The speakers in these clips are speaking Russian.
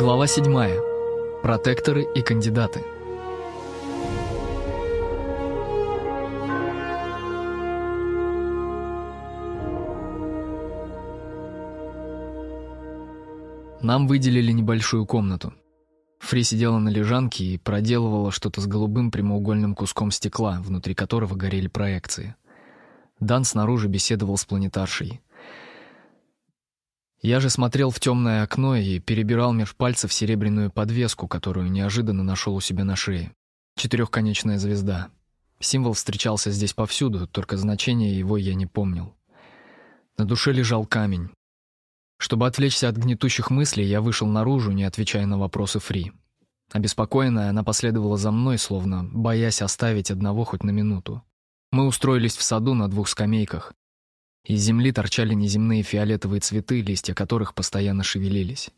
Глава 7. Протекторы и кандидаты. Нам выделили небольшую комнату. Фри сидела на лежанке и проделывала что-то с голубым прямоугольным куском стекла, внутри которого горели проекции. Дан снаружи беседовал с планетаршей. Я же смотрел в темное окно и перебирал меж пальцев серебряную подвеску, которую неожиданно нашел у себя на шее. Четырехконечная звезда. Символ встречался здесь повсюду, только значение его я не помнил. На душе лежал камень. Чтобы отвлечься от гнетущих мыслей, я вышел наружу, не отвечая на вопросы Фри. Обеспокоенная, она последовала за мной, словно боясь оставить одного хоть на минуту. Мы устроились в саду на двух скамейках. Из земли торчали неземные фиолетовые цветы, листья которых постоянно шевелились.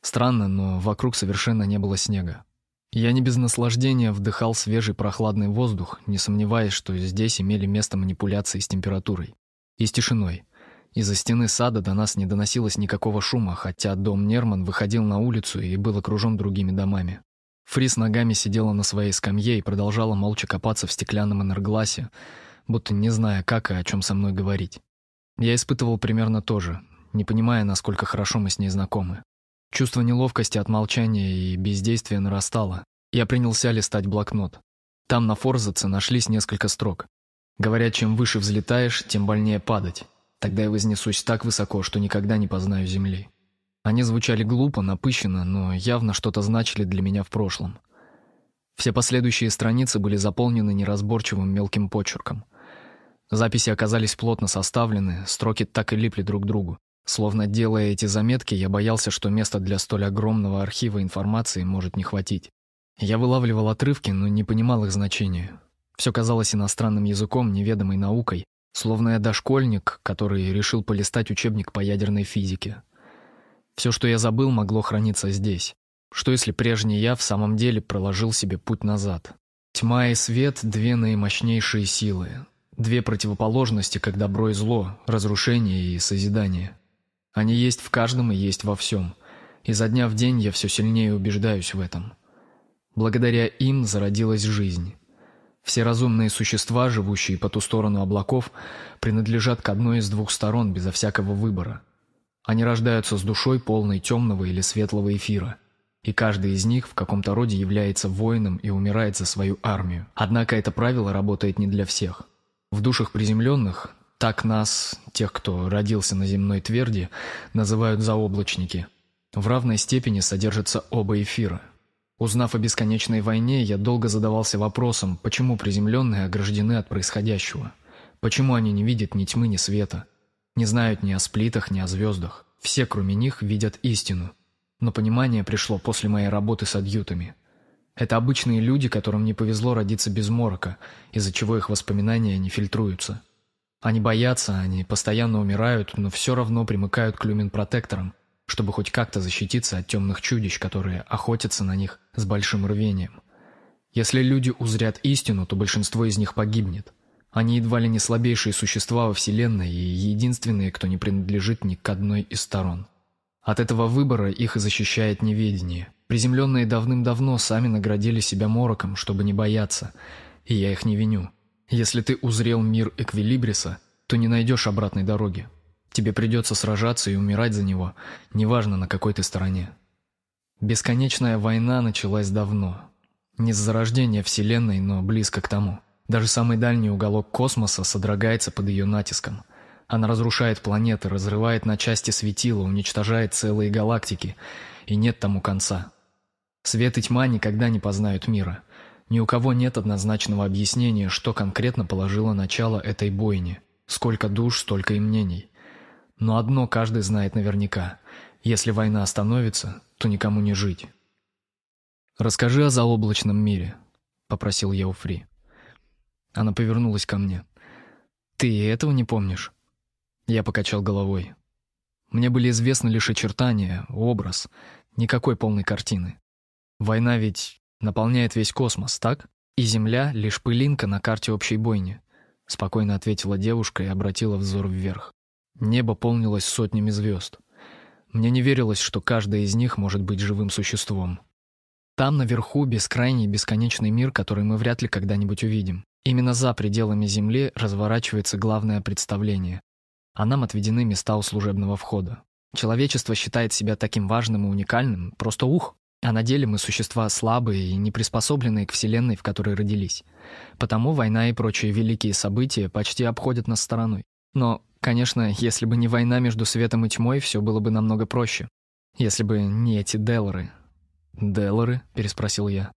Странно, но вокруг совершенно не было снега. Я не без наслаждения вдыхал свежий прохладный воздух, не сомневаясь, что здесь имели место манипуляции с температурой и с тишиной. Из-за стены сада до нас не доносилось никакого шума, хотя дом Нерман выходил на улицу и был окружен другими домами. Фрис ногами сидела на своей скамье и продолжала молча копаться в стеклянном энергласе, будто не зная, как и о чем со мной говорить. Я испытывал примерно то же, не понимая, насколько хорошо мы с ней знакомы. Чувство неловкости от молчания и бездействия нарастало. Я принялся листать блокнот. Там на форзаце нашлись несколько строк. Говорят, чем выше взлетаешь, тем больнее падать. Тогда я вознесусь так высоко, что никогда не познаю земли. Они звучали глупо, напыщенно, но явно что-то значили для меня в прошлом. Все последующие страницы были заполнены неразборчивым мелким почерком. Записи оказались плотно составлены, строки так и липли друг к другу. Словно делая эти заметки, я боялся, что места для столь огромного архива информации может не хватить. Я вылавливал отрывки, но не понимал их значения. Все казалось иностранным языком, неведомой наукой, Словно я дошкольник, который решил полистать учебник по ядерной физике. Все, что я забыл, могло храниться здесь. Что если прежний я в самом деле проложил себе путь назад? Тьма и свет — две наимощнейшие силы. Две противоположности, как добро и зло, разрушение и созидание. Они есть в каждом и есть во всем. И за дня в день я все сильнее убеждаюсь в этом. Благодаря им зародилась жизнь. Все разумные существа, живущие по ту сторону облаков, принадлежат к одной из двух сторон безо всякого выбора. Они рождаются с душой полной темного или светлого эфира, и каждый из них в каком-то роде является воином и умирает за свою армию. Однако это правило работает не для всех. В душах приземленных, так нас, тех, кто родился на земной тверди, называют заоблачники, в равной степени содержатся оба эфира – Узнав о бесконечной войне, я долго задавался вопросом, почему приземленные ограждены от происходящего. Почему они не видят ни тьмы, ни света? Не знают ни о сплитах, ни о звездах. Все, кроме них, видят истину. Но понимание пришло после моей работы с адъютами. Это обычные люди, которым не повезло родиться без морока, из-за чего их воспоминания не фильтруются. Они боятся, они постоянно умирают, но все равно примыкают к люмин-протекторам – чтобы хоть как-то защититься от темных чудищ, которые охотятся на них с большим рвением. Если люди узрят истину, то большинство из них погибнет. Они едва ли не слабейшие существа во Вселенной и единственные, кто не принадлежит ни к одной из сторон. От этого выбора их и защищает неведение. Приземленные давным-давно сами наградили себя мороком, чтобы не бояться, и я их не виню. Если ты узрел мир Эквилибриса, то не найдешь обратной дороги. Тебе придется сражаться и умирать за него, неважно, на какой ты стороне. Бесконечная война началась давно. Не с зарождения Вселенной, но близко к тому. Даже самый дальний уголок космоса содрогается под ее натиском. Она разрушает планеты, разрывает на части светила, уничтожает целые галактики, и нет тому конца. Свет и тьма никогда не познают мира. Ни у кого нет однозначного объяснения, что конкретно положило начало этой бойне. Сколько душ, столько и мнений. Но одно каждый знает наверняка. Если война остановится, то никому не жить. «Расскажи о заоблачном мире», — попросил я у Фри. Она повернулась ко мне. «Ты и этого не помнишь?» Я покачал головой. Мне были известны лишь очертания, образ, никакой полной картины. Война ведь наполняет весь космос, так? И Земля — лишь пылинка на карте общей бойни, — спокойно ответила девушка и обратила взор вверх. Небо полнилось сотнями звезд. Мне не верилось, что каждая из них может быть живым существом. Там наверху бескрайний бесконечный мир, который мы вряд ли когда-нибудь увидим. Именно за пределами Земли разворачивается главное представление, а нам отведены места у служебного входа. Человечество считает себя таким важным и уникальным, просто ух. А на деле мы существа слабые и не приспособленные к вселенной, в которой родились. Потому война и прочие великие события почти обходят нас стороной. Но, конечно, если бы не война между светом и тьмой, все было бы намного проще. Если бы не эти Делоры. «Делоры?» — переспросил я.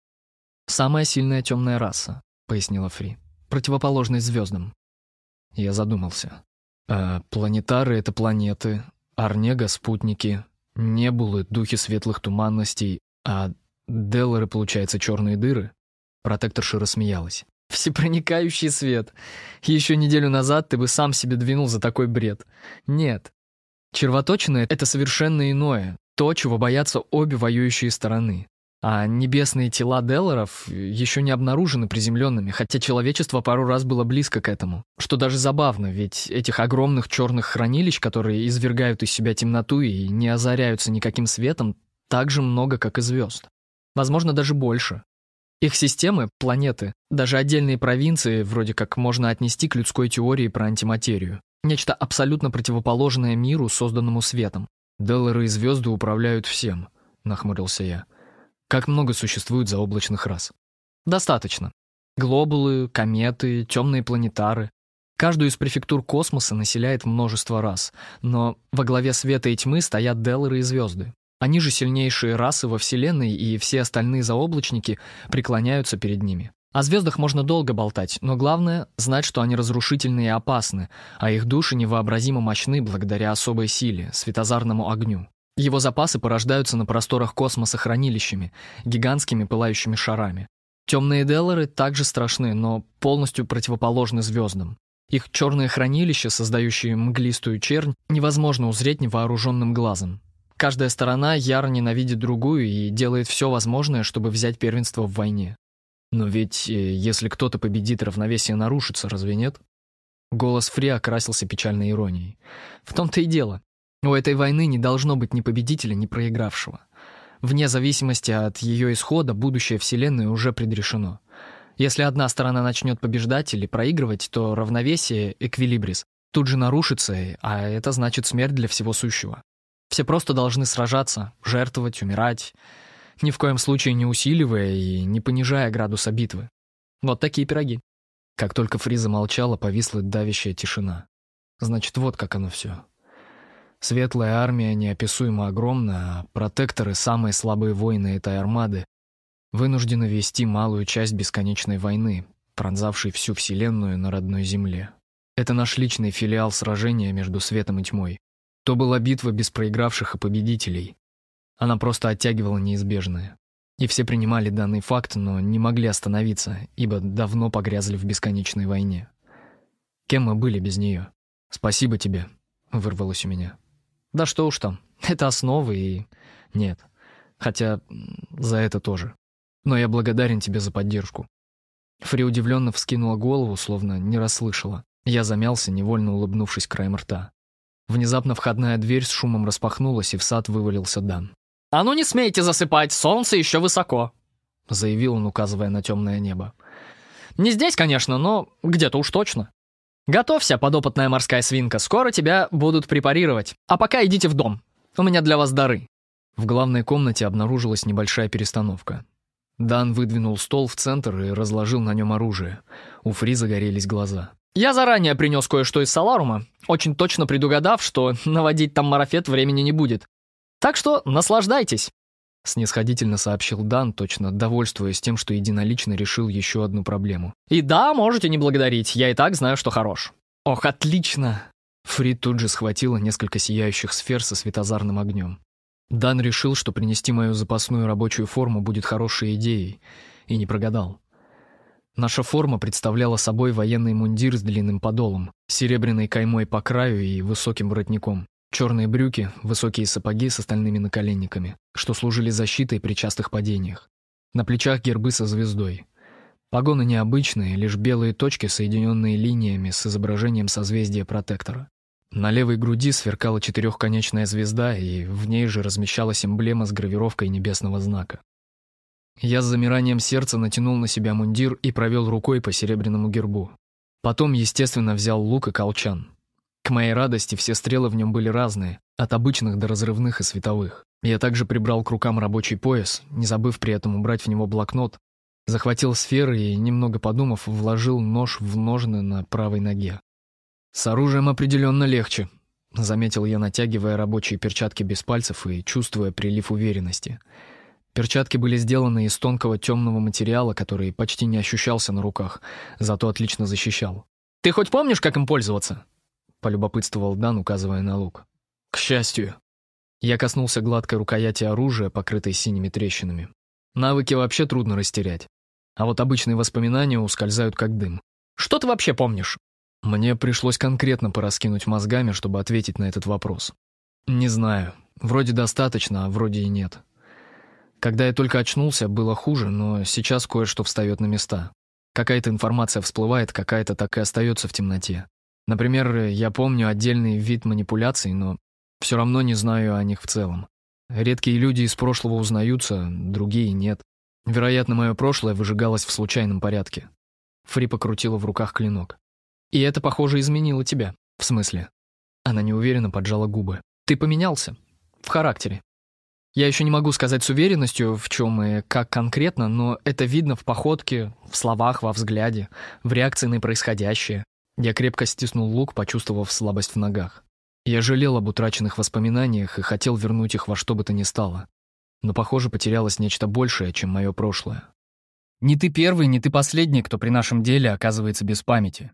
«Самая сильная темная раса», — пояснила Фри. «Противоположность звездам». Я задумался. А планетары — это планеты, Арнега — спутники, Небулы — духи светлых туманностей, а Деллары, получается, черные дыры? Протекторша рассмеялась. Всепроникающий свет. Еще неделю назад ты бы сам себе двинул за такой бред. Нет. Червоточина — это совершенно иное, то, чего боятся обе воюющие стороны. А небесные тела Делларов еще не обнаружены приземленными, хотя человечество пару раз было близко к этому. Что даже забавно, ведь этих огромных черных хранилищ, которые извергают из себя темноту и не озаряются никаким светом, так же много, как и звезд. Возможно, даже больше. Их системы, планеты, даже отдельные провинции вроде как можно отнести к людской теории про антиматерию. Нечто абсолютно противоположное миру, созданному светом. «Деллары и звезды управляют всем», — нахмурился я. Как много существует заоблачных рас? Достаточно. Глобулы, кометы, темные планетары. Каждую из префектур космоса населяет множество рас, но во главе света и тьмы стоят Деллары и звезды. Они же сильнейшие расы во Вселенной, и все остальные заоблачники преклоняются перед ними. О звездах можно долго болтать, но главное — знать, что они разрушительны и опасны, а их души невообразимо мощны благодаря особой силе, светозарному огню. Его запасы порождаются на просторах космоса хранилищами, гигантскими пылающими шарами. Темные Деллары также страшны, но полностью противоположны звездам. Их черные хранилища, создающие мглистую чернь, невозможно узреть невооруженным глазом. Каждая сторона яро ненавидит другую и делает все возможное, чтобы взять первенство в войне. Но ведь э, если кто-то победит, равновесие нарушится, разве нет? Голос Фри окрасился печальной иронией. В том-то и дело. У этой войны не должно быть ни победителя, ни проигравшего. Вне зависимости от ее исхода, будущее Вселенной уже предрешено. Если одна сторона начнет побеждать или проигрывать, то равновесие, эквилибрис, тут же нарушится, а это значит смерть для всего сущего. Все просто должны сражаться, жертвовать, умирать, ни в коем случае не усиливая и не понижая градуса битвы. Вот такие пироги. Как только Фриза молчала, повисла давящая тишина. Значит, вот как оно все. Светлая армия неописуемо огромна, а протекторы, самые слабые воины этой армады, вынуждены вести малую часть бесконечной войны, пронзавшей всю Вселенную на родной Земле. Это наш личный филиал сражения между светом и тьмой. То была битва без проигравших и победителей. Она просто оттягивала неизбежное. И все принимали данный факт, но не могли остановиться, ибо давно погрязли в бесконечной войне. Кем мы были без нее? «Спасибо тебе», — вырвалось у меня. Да что уж там, это основы и... Нет. Хотя за это тоже. Но я благодарен тебе за поддержку. Фри удивленно вскинула голову, словно не расслышала. Я замялся, невольно улыбнувшись краем рта. Внезапно входная дверь с шумом распахнулась, и в сад вывалился Дан. «А ну не смейте засыпать, солнце еще высоко!» Заявил он, указывая на темное небо. «Не здесь, конечно, но где-то уж точно». «Готовься, подопытная морская свинка, скоро тебя будут препарировать. А пока идите в дом. У меня для вас дары». В главной комнате обнаружилась небольшая перестановка. Дан выдвинул стол в центр и разложил на нем оружие. У Фри загорелись глаза. «Я заранее принес кое-что из Саларума, очень точно предугадав, что наводить там марафет времени не будет. Так что наслаждайтесь!» Снисходительно сообщил Дан, точно довольствуясь тем, что единолично решил еще одну проблему. «И да, можете не благодарить, я и так знаю, что хорош». «Ох, отлично!» Фрид тут же схватила несколько сияющих сфер со светозарным огнем. Дан решил, что принести мою запасную рабочую форму будет хорошей идеей, и не прогадал. Наша форма представляла собой военный мундир с длинным подолом, серебряной каймой по краю и высоким воротником. Черные брюки, высокие сапоги с остальными наколенниками, что служили защитой при частых падениях. На плечах гербы со звездой. Погоны необычные, лишь белые точки, соединенные линиями с изображением созвездия протектора. На левой груди сверкала четырехконечная звезда, и в ней же размещалась эмблема с гравировкой небесного знака. Я с замиранием сердца натянул на себя мундир и провел рукой по серебряному гербу. Потом, естественно, взял лук и колчан. К моей радости все стрелы в нем были разные, от обычных до разрывных и световых. Я также прибрал к рукам рабочий пояс, не забыв при этом убрать в него блокнот, захватил сферы и, немного подумав, вложил нож в ножны на правой ноге. «С оружием определенно легче», — заметил я, натягивая рабочие перчатки без пальцев и чувствуя прилив уверенности. Перчатки были сделаны из тонкого темного материала, который почти не ощущался на руках, зато отлично защищал. «Ты хоть помнишь, как им пользоваться?» — полюбопытствовал Дан, указывая на лук. «К счастью». Я коснулся гладкой рукояти оружия, покрытой синими трещинами. Навыки вообще трудно растерять. А вот обычные воспоминания ускользают как дым. «Что ты вообще помнишь?» Мне пришлось конкретно пораскинуть мозгами, чтобы ответить на этот вопрос. Не знаю. Вроде достаточно, а вроде и нет. Когда я только очнулся, было хуже, но сейчас кое-что встает на места. Какая-то информация всплывает, какая-то так и остается в темноте. Например, я помню отдельный вид манипуляций, но все равно не знаю о них в целом. Редкие люди из прошлого узнаются, другие нет. Вероятно, мое прошлое выжигалось в случайном порядке. Фри покрутила в руках клинок. И это, похоже, изменило тебя. В смысле? Она неуверенно поджала губы. Ты поменялся. В характере. Я еще не могу сказать с уверенностью, в чем и как конкретно, но это видно в походке, в словах, во взгляде, в реакции на происходящее. Я крепко стиснул лук, почувствовав слабость в ногах. Я жалел об утраченных воспоминаниях и хотел вернуть их во что бы то ни стало. Но, похоже, потерялось нечто большее, чем мое прошлое. «Не ты первый, не ты последний, кто при нашем деле оказывается без памяти.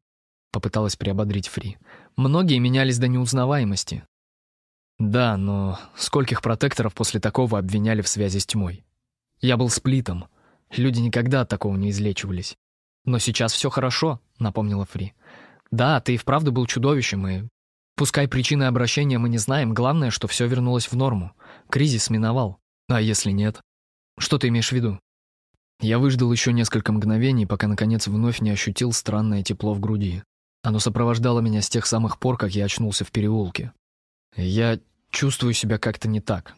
— попыталась приободрить Фри. «Многие менялись до неузнаваемости». «Да, но скольких протекторов после такого обвиняли в связи с тьмой? Я был сплитом. Люди никогда от такого не излечивались. Но сейчас все хорошо», — напомнила Фри. «Да, ты и вправду был чудовищем, и... Пускай причины обращения мы не знаем, главное, что все вернулось в норму. Кризис миновал. А если нет? Что ты имеешь в виду?» Я выждал еще несколько мгновений, пока, наконец, вновь не ощутил странное тепло в груди. Оно сопровождало меня с тех самых пор, как я очнулся в переулке. Я чувствую себя как-то не так.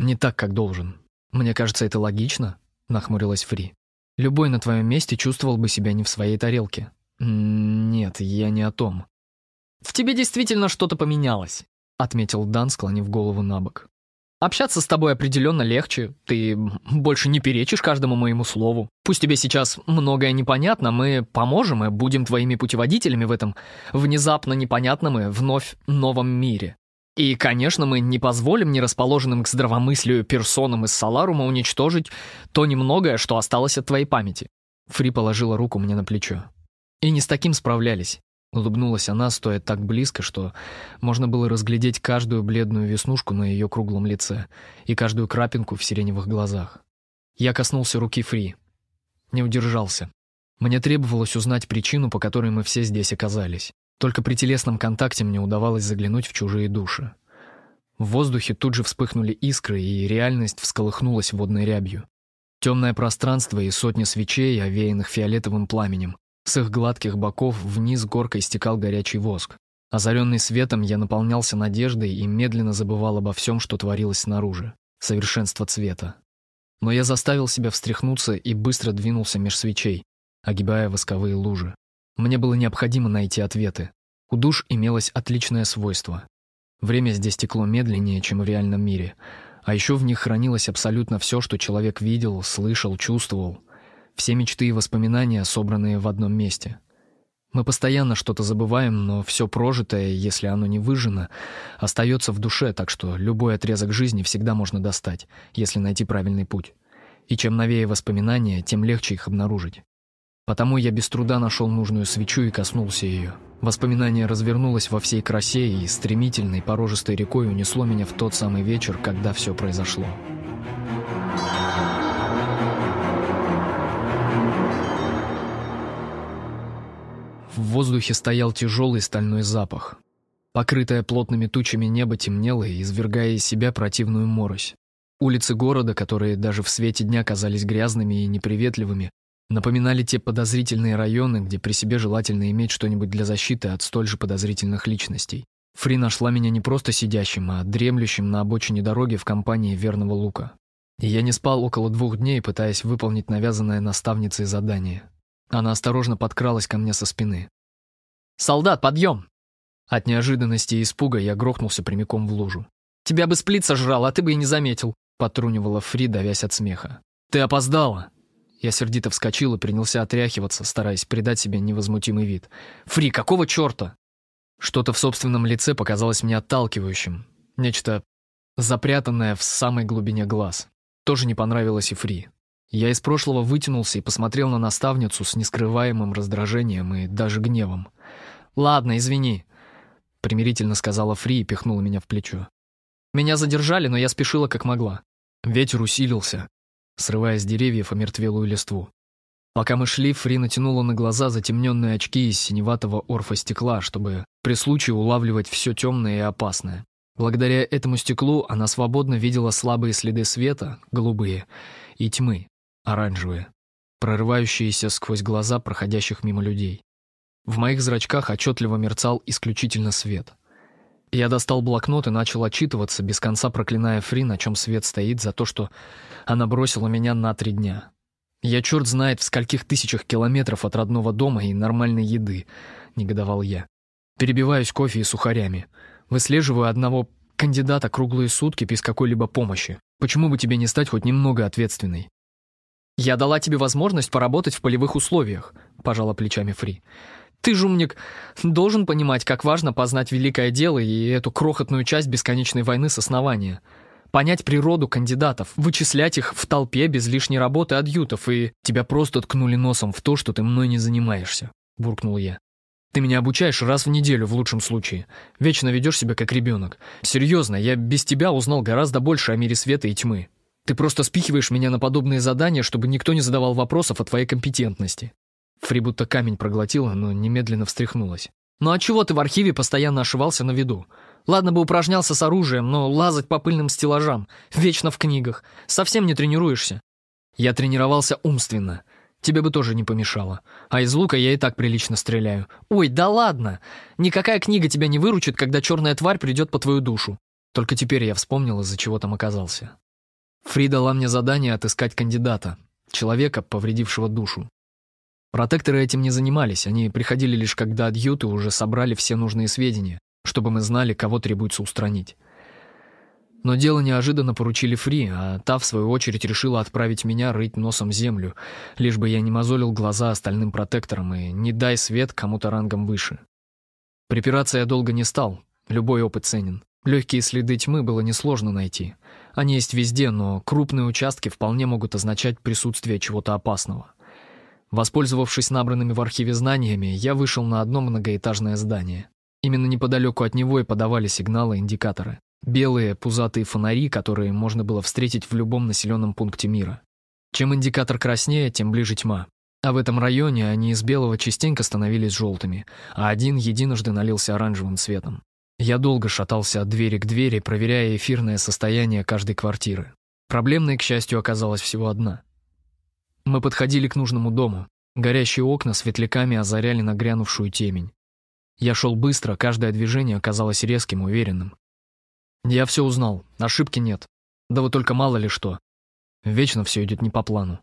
Не так, как должен. Мне кажется, это логично, нахмурилась Фри. Любой на твоем месте чувствовал бы себя не в своей тарелке. Нет, я не о том. В тебе действительно что-то поменялось, отметил Дан, склонив голову на бок. Общаться с тобой определенно легче, ты больше не перечишь каждому моему слову. Пусть тебе сейчас многое непонятно, мы поможем и будем твоими путеводителями в этом внезапно непонятном и вновь новом мире. И, конечно, мы не позволим нерасположенным к здравомыслию персонам из Саларума уничтожить то немногое, что осталось от твоей памяти. Фри положила руку мне на плечо. И не с таким справлялись. Улыбнулась она, стоя так близко, что можно было разглядеть каждую бледную веснушку на ее круглом лице и каждую крапинку в сиреневых глазах. Я коснулся руки Фри. Не удержался. Мне требовалось узнать причину, по которой мы все здесь оказались. Только при телесном контакте мне удавалось заглянуть в чужие души. В воздухе тут же вспыхнули искры, и реальность всколыхнулась водной рябью. Темное пространство и сотни свечей, овеянных фиолетовым пламенем, с их гладких боков вниз горкой стекал горячий воск. Озаренный светом, я наполнялся надеждой и медленно забывал обо всем, что творилось снаружи. Совершенство цвета. Но я заставил себя встряхнуться и быстро двинулся меж свечей, огибая восковые лужи. Мне было необходимо найти ответы. У душ имелось отличное свойство. Время здесь текло медленнее, чем в реальном мире, а еще в них хранилось абсолютно все, что человек видел, слышал, чувствовал — все мечты и воспоминания, собранные в одном месте. Мы постоянно что-то забываем, но все прожитое, если оно не выжжено, остается в душе, так что любой отрезок жизни всегда можно достать, если найти правильный путь. И чем новее воспоминания, тем легче их обнаружить. Потому я без труда нашел нужную свечу и коснулся ее. Воспоминание развернулось во всей красе и стремительной порожистой рекой унесло меня в тот самый вечер, когда все произошло. В воздухе стоял тяжелый стальной запах. Покрытое плотными тучами небо темнело, извергая из себя противную морось. Улицы города, которые даже в свете дня казались грязными и неприветливыми, напоминали те подозрительные районы, где при себе желательно иметь что-нибудь для защиты от столь же подозрительных личностей. Фри нашла меня не просто сидящим, а дремлющим на обочине дороги в компании верного лука. И я не спал около двух дней, пытаясь выполнить навязанное наставницей задание. Она осторожно подкралась ко мне со спины. «Солдат, подъем!» От неожиданности и испуга я грохнулся прямиком в лужу. «Тебя бы сплит сожрал, а ты бы и не заметил», — потрунивала Фри, давясь от смеха. «Ты опоздала!» Я сердито вскочил и принялся отряхиваться, стараясь придать себе невозмутимый вид. «Фри, какого черта?» Что-то в собственном лице показалось мне отталкивающим. Нечто запрятанное в самой глубине глаз. Тоже не понравилось и Фри. Я из прошлого вытянулся и посмотрел на наставницу с нескрываемым раздражением и даже гневом. «Ладно, извини», — примирительно сказала Фри и пихнула меня в плечо. «Меня задержали, но я спешила как могла». Ветер усилился, срывая с деревьев омертвелую листву. Пока мы шли, Фри натянула на глаза затемненные очки из синеватого орфостекла, чтобы при случае улавливать все темное и опасное. Благодаря этому стеклу она свободно видела слабые следы света, голубые, и тьмы, оранжевые, прорывающиеся сквозь глаза проходящих мимо людей. В моих зрачках отчетливо мерцал исключительно свет. Я достал блокнот и начал отчитываться, без конца проклиная Фри, на чем свет стоит, за то, что она бросила меня на три дня. Я черт знает в скольких тысячах километров от родного дома и нормальной еды, негодовал я. Перебиваюсь кофе и сухарями. Выслеживаю одного кандидата круглые сутки без какой-либо помощи. Почему бы тебе не стать хоть немного ответственной? Я дала тебе возможность поработать в полевых условиях, пожала плечами Фри. Ты, жумник, должен понимать, как важно познать великое дело и эту крохотную часть бесконечной войны с основания понять природу кандидатов, вычислять их в толпе без лишней работы адъютов, и тебя просто ткнули носом в то, что ты мной не занимаешься», — буркнул я. «Ты меня обучаешь раз в неделю, в лучшем случае. Вечно ведешь себя как ребенок. Серьезно, я без тебя узнал гораздо больше о мире света и тьмы. Ты просто спихиваешь меня на подобные задания, чтобы никто не задавал вопросов о твоей компетентности». Фри будто камень проглотила, но немедленно встряхнулась. «Ну а чего ты в архиве постоянно ошивался на виду? Ладно бы упражнялся с оружием, но лазать по пыльным стеллажам, вечно в книгах, совсем не тренируешься. Я тренировался умственно. Тебе бы тоже не помешало. А из лука я и так прилично стреляю. Ой, да ладно! Никакая книга тебя не выручит, когда черная тварь придет по твою душу. Только теперь я вспомнил, из-за чего там оказался. Фри дала мне задание отыскать кандидата, человека, повредившего душу. Протекторы этим не занимались, они приходили лишь когда адъюты уже собрали все нужные сведения, чтобы мы знали, кого требуется устранить. Но дело неожиданно поручили Фри, а та, в свою очередь, решила отправить меня рыть носом землю, лишь бы я не мозолил глаза остальным протекторам и не дай свет кому-то рангом выше. Припираться я долго не стал, любой опыт ценен. Легкие следы тьмы было несложно найти. Они есть везде, но крупные участки вполне могут означать присутствие чего-то опасного. Воспользовавшись набранными в архиве знаниями, я вышел на одно многоэтажное здание. Именно неподалеку от него и подавали сигналы-индикаторы. Белые пузатые фонари, которые можно было встретить в любом населенном пункте мира. Чем индикатор краснее, тем ближе тьма. А в этом районе они из белого частенько становились желтыми, а один единожды налился оранжевым цветом. Я долго шатался от двери к двери, проверяя эфирное состояние каждой квартиры. Проблемной, к счастью, оказалась всего одна. Мы подходили к нужному дому. Горящие окна светляками озаряли нагрянувшую темень. Я шел быстро, каждое движение казалось резким, уверенным. Я все узнал, ошибки нет. Да вот только мало ли что. Вечно все идет не по плану.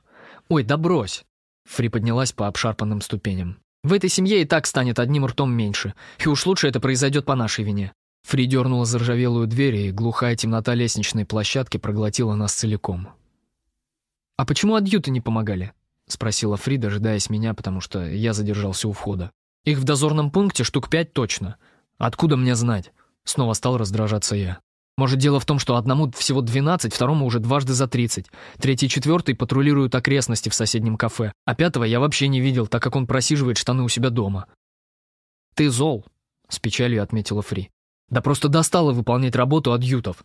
«Ой, да брось!» Фри поднялась по обшарпанным ступеням. «В этой семье и так станет одним ртом меньше, и уж лучше это произойдет по нашей вине». Фри дернула заржавелую дверь, и глухая темнота лестничной площадки проглотила нас целиком. «А почему адъюты не помогали?» — спросила Фри, дожидаясь меня, потому что я задержался у входа. Их в дозорном пункте штук пять точно. Откуда мне знать? Снова стал раздражаться я. Может, дело в том, что одному всего 12, второму уже дважды за 30. Третий и четвертый патрулируют окрестности в соседнем кафе, а пятого я вообще не видел, так как он просиживает штаны у себя дома. «Ты зол», — с печалью отметила Фри. «Да просто достало выполнять работу адъютов.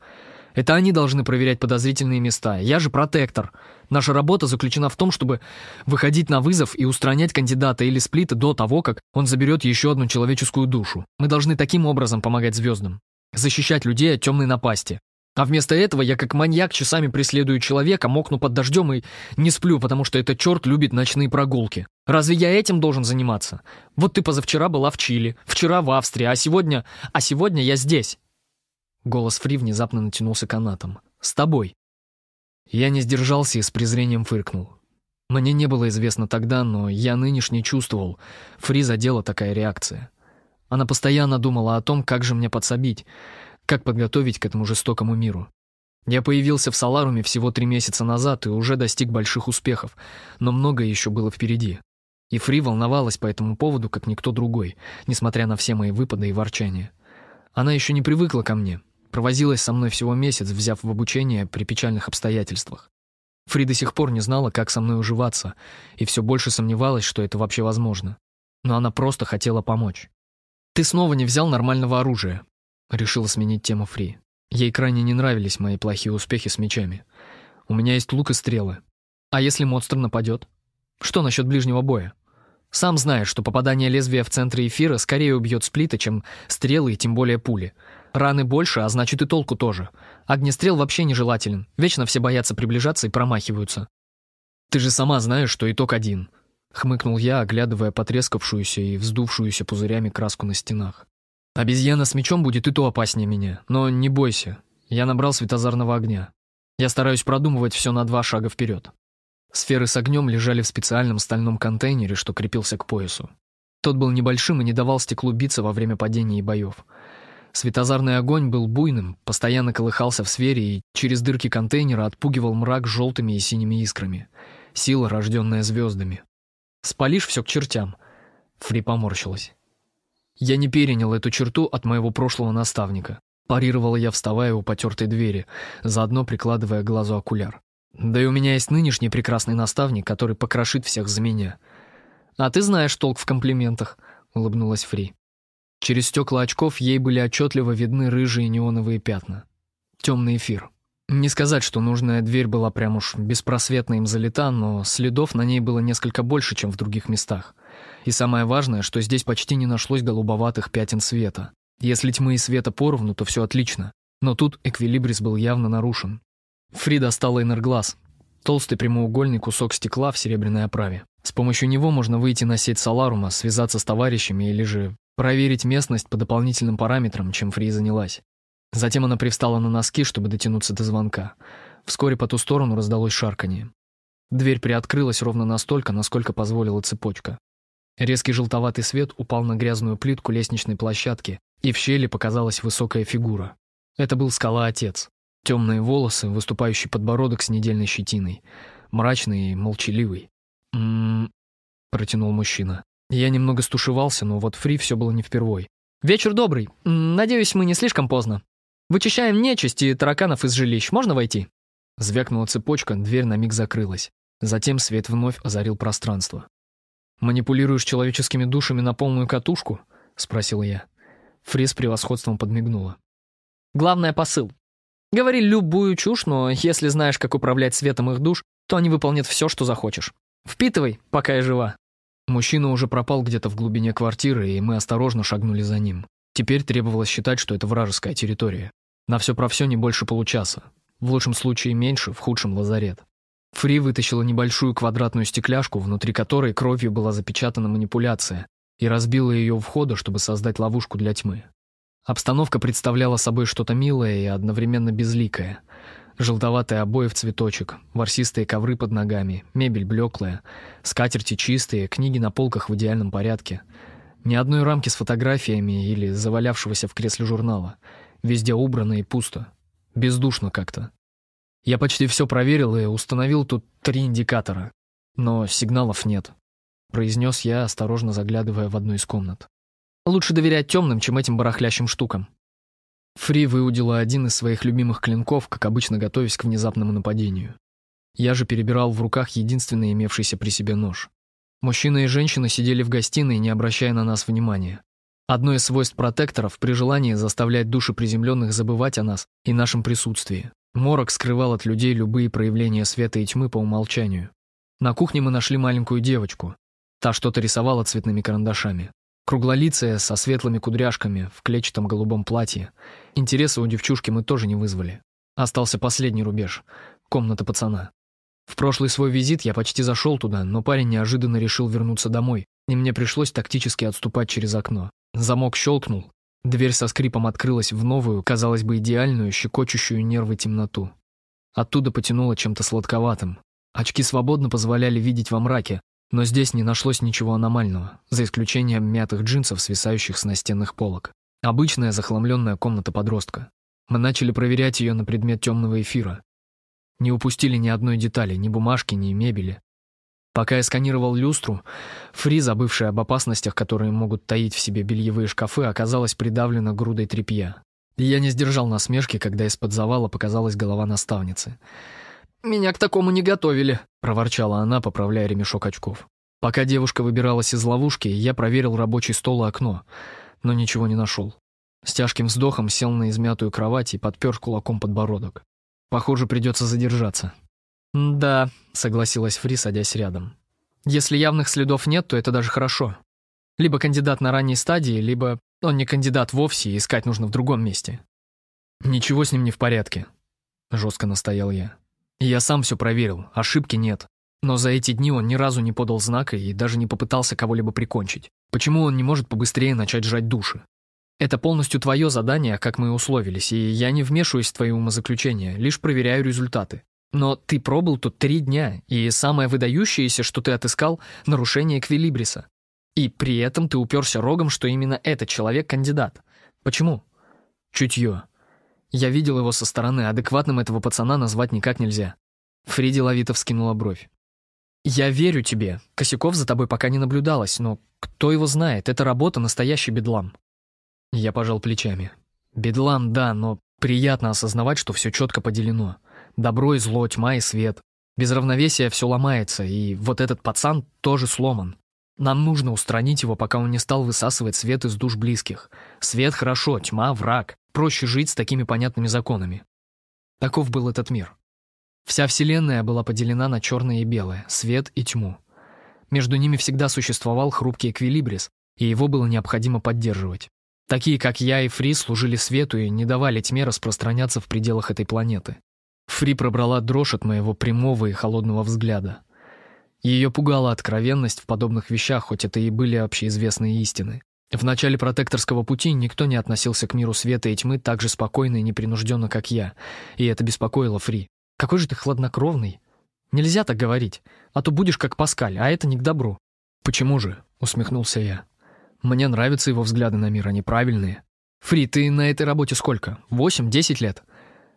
Это они должны проверять подозрительные места. Я же протектор. Наша работа заключена в том, чтобы выходить на вызов и устранять кандидата или сплита до того, как он заберет еще одну человеческую душу. Мы должны таким образом помогать звездам. Защищать людей от темной напасти. А вместо этого я как маньяк часами преследую человека, мокну под дождем и не сплю, потому что этот черт любит ночные прогулки. Разве я этим должен заниматься? Вот ты позавчера была в Чили, вчера в Австрии, а сегодня... А сегодня я здесь. Голос Фри внезапно натянулся канатом. С тобой. Я не сдержался и с презрением фыркнул. Мне не было известно тогда, но я нынешне чувствовал. Фри задела такая реакция. Она постоянно думала о том, как же мне подсобить, как подготовить к этому жестокому миру. Я появился в Саларуме всего три месяца назад и уже достиг больших успехов, но многое еще было впереди. И Фри волновалась по этому поводу, как никто другой, несмотря на все мои выпады и ворчания. Она еще не привыкла ко мне, провозилась со мной всего месяц, взяв в обучение при печальных обстоятельствах. Фри до сих пор не знала, как со мной уживаться, и все больше сомневалась, что это вообще возможно. Но она просто хотела помочь. «Ты снова не взял нормального оружия», — решила сменить тему Фри. Ей крайне не нравились мои плохие успехи с мечами. «У меня есть лук и стрелы. А если монстр нападет? Что насчет ближнего боя? Сам знаешь, что попадание лезвия в центре эфира скорее убьет сплита, чем стрелы и тем более пули. Раны больше, а значит и толку тоже. Огнестрел вообще нежелателен. Вечно все боятся приближаться и промахиваются. Ты же сама знаешь, что итог один. Хмыкнул я, оглядывая потрескавшуюся и вздувшуюся пузырями краску на стенах. Обезьяна с мечом будет и то опаснее меня. Но не бойся, я набрал светозарного огня. Я стараюсь продумывать все на два шага вперед. Сферы с огнем лежали в специальном стальном контейнере, что крепился к поясу. Тот был небольшим и не давал стеклу биться во время падения и боев. Светозарный огонь был буйным, постоянно колыхался в сфере и через дырки контейнера отпугивал мрак желтыми и синими искрами. Сила, рожденная звездами. Спалишь все к чертям. Фри поморщилась. Я не перенял эту черту от моего прошлого наставника. Парировала я, вставая у потертой двери, заодно прикладывая к глазу окуляр. Да и у меня есть нынешний прекрасный наставник, который покрошит всех за меня. А ты знаешь толк в комплиментах, улыбнулась Фри. Через стекла очков ей были отчетливо видны рыжие неоновые пятна. Темный эфир. Не сказать, что нужная дверь была прям уж беспросветно им залита, но следов на ней было несколько больше, чем в других местах. И самое важное, что здесь почти не нашлось голубоватых пятен света. Если тьмы и света поровну, то все отлично. Но тут эквилибрис был явно нарушен. Фри достала энерглаз. Толстый прямоугольный кусок стекла в серебряной оправе. С помощью него можно выйти на сеть Соларума, связаться с товарищами или же проверить местность по дополнительным параметрам, чем Фри занялась. Затем она привстала на носки, чтобы дотянуться до звонка. Вскоре по ту сторону раздалось шарканье. Дверь приоткрылась ровно настолько, насколько позволила цепочка. Резкий желтоватый свет упал на грязную плитку лестничной площадки, и в щели показалась высокая фигура. Это был скала-отец. Темные волосы, выступающий подбородок с недельной щетиной. Мрачный и молчаливый. «М-м-м», протянул мужчина. Я немного стушевался, но вот Фри все было не впервой. «Вечер добрый. Надеюсь, мы не слишком поздно». «Вычищаем нечисть и тараканов из жилищ. Можно войти?» Звякнула цепочка, дверь на миг закрылась. Затем свет вновь озарил пространство. «Манипулируешь человеческими душами на полную катушку?» — спросил я. Фри с превосходством подмигнула. «Главное — посыл. Говори любую чушь, но если знаешь, как управлять светом их душ, то они выполнят все, что захочешь. Впитывай, пока я жива». Мужчина уже пропал где-то в глубине квартиры, и мы осторожно шагнули за ним. Теперь требовалось считать, что это вражеская территория. На все про все не больше получаса. В лучшем случае меньше, в худшем лазарет. Фри вытащила небольшую квадратную стекляшку, внутри которой кровью была запечатана манипуляция, и разбила ее у входа, чтобы создать ловушку для тьмы. Обстановка представляла собой что-то милое и одновременно безликое. Желтоватые обои в цветочек, ворсистые ковры под ногами, мебель блеклая, скатерти чистые, книги на полках в идеальном порядке. Ни одной рамки с фотографиями или завалявшегося в кресле журнала — Везде убрано и пусто. Бездушно как-то. Я почти все проверил и установил тут три индикатора. Но сигналов нет. Произнес я, осторожно заглядывая в одну из комнат. Лучше доверять темным, чем этим барахлящим штукам. Фри выудила один из своих любимых клинков, как обычно готовясь к внезапному нападению. Я же перебирал в руках единственный имевшийся при себе нож. Мужчина и женщина сидели в гостиной, не обращая на нас внимания. Одно из свойств протекторов при желании заставлять души приземленных забывать о нас и нашем присутствии. Морок скрывал от людей любые проявления света и тьмы по умолчанию. На кухне мы нашли маленькую девочку. Та что-то рисовала цветными карандашами. Круглолицая, со светлыми кудряшками, в клетчатом голубом платье. Интереса у девчушки мы тоже не вызвали. Остался последний рубеж — комната пацана. В прошлый свой визит я почти зашел туда, но парень неожиданно решил вернуться домой, и мне пришлось тактически отступать через окно. Замок щелкнул, дверь со скрипом открылась в новую, казалось бы, идеальную, щекочущую нервы темноту. Оттуда потянуло чем-то сладковатым. Очки свободно позволяли видеть во мраке, но здесь не нашлось ничего аномального, за исключением мятых джинсов, свисающих с настенных полок. Обычная захламленная комната подростка. Мы начали проверять ее на предмет темного эфира. Не упустили ни одной детали, ни бумажки, ни мебели. Пока я сканировал люстру, Фри, забывшая об опасностях, которые могут таить в себе бельевые шкафы, оказалась придавлена грудой тряпья. И я не сдержал насмешки, когда из-под завала показалась голова наставницы. «Меня к такому не готовили», — проворчала она, поправляя ремешок очков. Пока девушка выбиралась из ловушки, я проверил рабочий стол и окно, но ничего не нашел. С тяжким вздохом сел на измятую кровать и подпер кулаком подбородок. Похоже, придется задержаться. «Да», — согласилась Фри, садясь рядом. «Если явных следов нет, то это даже хорошо. Либо кандидат на ранней стадии, либо он не кандидат вовсе, и искать нужно в другом месте». «Ничего с ним не в порядке», — жестко настоял я. «Я сам все проверил, ошибки нет. Но за эти дни он ни разу не подал знака и даже не попытался кого-либо прикончить. Почему он не может побыстрее начать жать души? Это полностью твое задание, как мы и условились, и я не вмешиваюсь в твои умозаключения, лишь проверяю результаты. Но ты пробыл тут три дня, и самое выдающееся, что ты отыскал — нарушение эквилибриса. И при этом ты уперся рогом, что именно этот человек — кандидат. Почему? Чутье. Я видел его со стороны, адекватным этого пацана назвать никак нельзя. Фриди ловито вскинула бровь. «Я верю тебе. Косяков за тобой пока не наблюдалось, но кто его знает, это работа настоящий бедлам». Я пожал плечами. Бедлам, да, но приятно осознавать, что все четко поделено. Добро и зло, тьма и свет. Без равновесия все ломается, и вот этот пацан тоже сломан. Нам нужно устранить его, пока он не стал высасывать свет из душ близких. Свет хорошо, тьма — враг. Проще жить с такими понятными законами. Таков был этот мир. Вся Вселенная была поделена на черное и белое, свет и тьму. Между ними всегда существовал хрупкий эквилибрис, и его было необходимо поддерживать. Такие, как я и Фри, служили свету и не давали тьме распространяться в пределах этой планеты. Фри пробрала дрожь от моего прямого и холодного взгляда. Ее пугала откровенность в подобных вещах, хоть это и были общеизвестные истины. В начале протекторского пути никто не относился к миру света и тьмы так же спокойно и непринужденно, как я, и это беспокоило Фри. «Какой же ты хладнокровный!» «Нельзя так говорить, а то будешь как Паскаль, а это не к добру». «Почему же?» — усмехнулся я. Мне нравятся его взгляды на мир, они правильные. Фри, ты на этой работе сколько? Восемь-десять лет?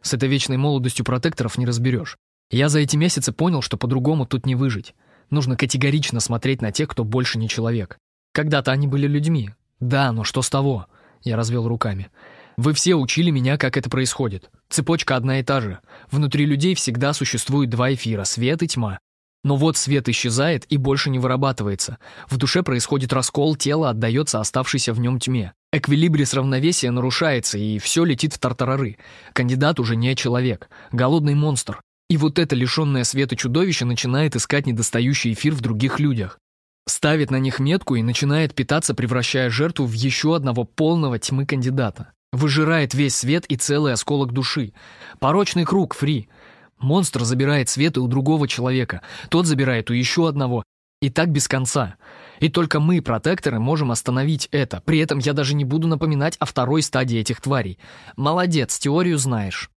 С этой вечной молодостью протекторов не разберешь. Я за эти месяцы понял, что по-другому тут не выжить. Нужно категорично смотреть на тех, кто больше не человек. Когда-то они были людьми. Да, но что с того? Я развел руками. Вы все учили меня, как это происходит. Цепочка одна и та же. Внутри людей всегда существует два эфира — свет и тьма. Но вот свет исчезает и больше не вырабатывается. В душе происходит раскол, тело отдается оставшейся в нем тьме. Эквилибрис равновесия нарушается, и все летит в тартарары. Кандидат уже не человек, голодный монстр. И вот это лишенное света чудовище начинает искать недостающий эфир в других людях. Ставит на них метку и начинает питаться, превращая жертву в еще одного полного тьмы кандидата. Выжирает весь свет и целый осколок души. Порочный круг, фри. Монстр забирает свет и у другого человека, тот забирает у еще одного. И так без конца. И только мы, протекторы, можем остановить это. При этом я даже не буду напоминать о второй стадии этих тварей. Молодец, теорию знаешь.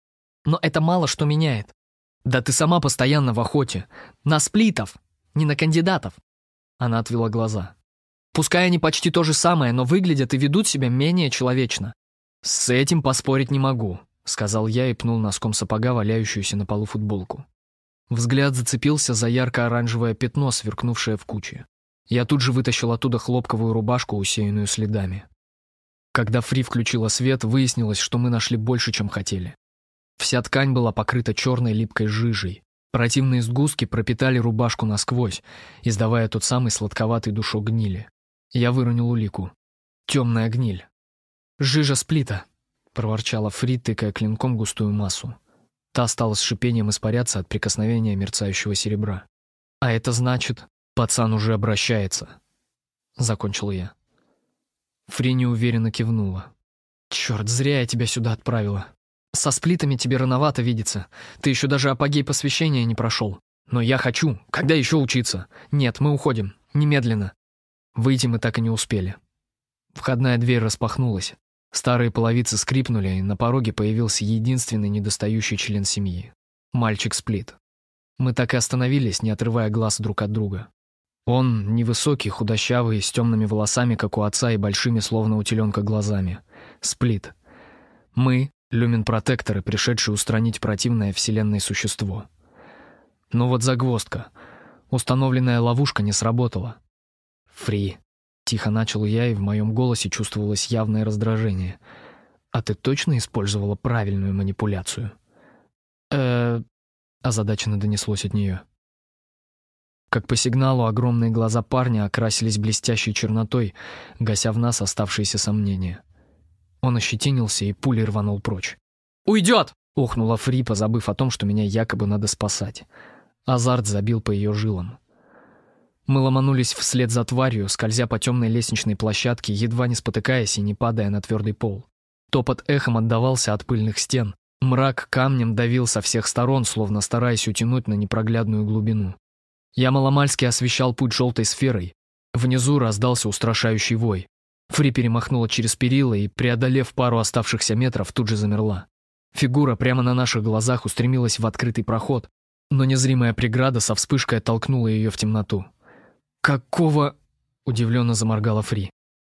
Но это мало что меняет. Да ты сама постоянно в охоте. На сплитов, не на кандидатов. Она отвела глаза. Пускай они почти то же самое, но выглядят и ведут себя менее человечно. С этим поспорить не могу. — сказал я и пнул носком сапога валяющуюся на полу футболку. Взгляд зацепился за ярко-оранжевое пятно, сверкнувшее в куче. Я тут же вытащил оттуда хлопковую рубашку, усеянную следами. Когда Фри включила свет, выяснилось, что мы нашли больше, чем хотели. Вся ткань была покрыта черной липкой жижей. Противные сгустки пропитали рубашку насквозь, издавая тот самый сладковатый душок гнили. Я выронил улику. Темная гниль. «Жижа сплита», проворчала Фри, тыкая клинком густую массу. Та стала с шипением испаряться от прикосновения мерцающего серебра. «А это значит, пацан уже обращается», — закончил я. Фри неуверенно кивнула. «Черт, зря я тебя сюда отправила. Со сплитами тебе рановато видеться. Ты еще даже апогей посвящения не прошел. Но я хочу. Когда еще учиться? Нет, мы уходим. Немедленно. Выйти мы так и не успели. Входная дверь распахнулась. Старые половицы скрипнули, и на пороге появился единственный недостающий член семьи. Мальчик Сплит. Мы так и остановились, не отрывая глаз друг от друга. Он невысокий, худощавый, с темными волосами, как у отца, и большими, словно у теленка, глазами. Сплит. Мы — люмен-протекторы, пришедшие устранить противное вселенной существо. Но вот загвоздка. Установленная ловушка не сработала. «Фри», — тихо начал я, и в моем голосе чувствовалось явное раздражение. «А ты точно использовала правильную манипуляцию?» «Э-э...» озадаченно донеслось от нее. Как по сигналу огромные глаза парня окрасились блестящей чернотой, гася в нас оставшиеся сомнения. Он ощетинился и пулей рванул прочь. «Уйдет!» — охнула Фри, позабыв о том, что меня якобы надо спасать. Азарт забил по ее жилам. Мы ломанулись вслед за тварью, скользя по темной лестничной площадке, едва не спотыкаясь и не падая на твердый пол. Топот эхом отдавался от пыльных стен. Мрак камнем давил со всех сторон, словно стараясь утянуть на непроглядную глубину. Я маломальски освещал путь желтой сферой. Внизу раздался устрашающий вой. Фри перемахнула через перила и, преодолев пару оставшихся метров, тут же замерла. Фигура прямо на наших глазах устремилась в открытый проход, но незримая преграда со вспышкой оттолкнула ее в темноту. «Какого...» — удивленно заморгала Фри.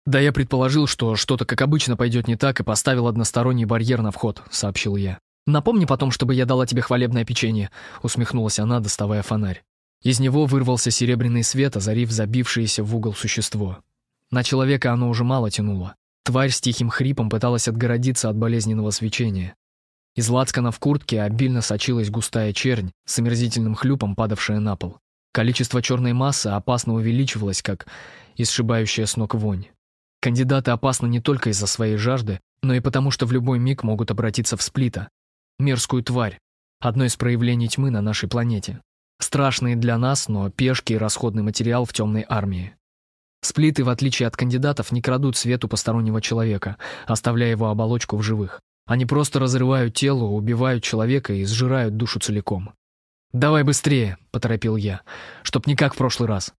«Да я предположил, что что-то, как обычно, пойдет не так, и поставил односторонний барьер на вход», — сообщил я. «Напомни потом, чтобы я дала тебе хвалебное печенье», — усмехнулась она, доставая фонарь. Из него вырвался серебряный свет, озарив забившееся в угол существо. На человека оно уже мало тянуло. Тварь с тихим хрипом пыталась отгородиться от болезненного свечения. Из лацкана в куртке обильно сочилась густая чернь, с омерзительным хлюпом падавшая на пол. Количество черной массы опасно увеличивалось, как исшибающая с ног вонь. Кандидаты опасны не только из-за своей жажды, но и потому, что в любой миг могут обратиться в сплита. Мерзкую тварь. Одно из проявлений тьмы на нашей планете. Страшные для нас, но пешки и расходный материал в темной армии. Сплиты, в отличие от кандидатов, не крадут свету постороннего человека, оставляя его оболочку в живых. Они просто разрывают тело, убивают человека и сжирают душу целиком. «Давай быстрее», — поторопил я, — «чтоб не как в прошлый раз».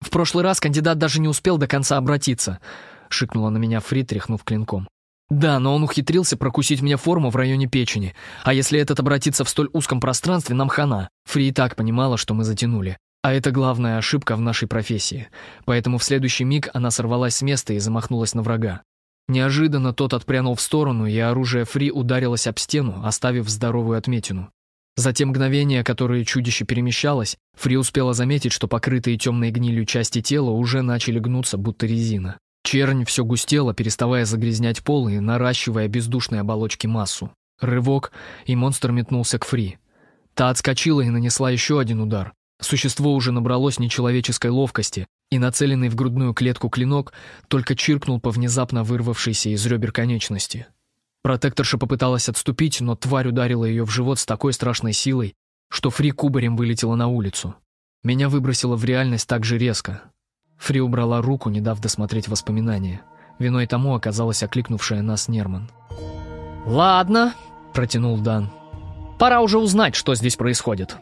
«В прошлый раз кандидат даже не успел до конца обратиться», — шикнула на меня Фрид, тряхнув клинком. Да, но он ухитрился прокусить мне форму в районе печени. А если этот обратится в столь узком пространстве, нам хана. Фри и так понимала, что мы затянули. А это главная ошибка в нашей профессии. Поэтому в следующий миг она сорвалась с места и замахнулась на врага. Неожиданно тот отпрянул в сторону, и оружие Фри ударилось об стену, оставив здоровую отметину. За те мгновения, которые чудище перемещалось, Фри успела заметить, что покрытые темной гнилью части тела уже начали гнуться, будто резина. Чернь все густела, переставая загрязнять пол и наращивая бездушной оболочки массу. Рывок, и монстр метнулся к Фри. Та отскочила и нанесла еще один удар. Существо уже набралось нечеловеческой ловкости, и нацеленный в грудную клетку клинок только чиркнул по внезапно вырвавшейся из ребер конечности. Протекторша попыталась отступить, но тварь ударила ее в живот с такой страшной силой, что Фри кубарем вылетела на улицу. Меня выбросило в реальность так же резко. Фри убрала руку, не дав досмотреть воспоминания. Виной тому оказалась окликнувшая нас Нерман. «Ладно», — протянул Дан. «Пора уже узнать, что здесь происходит».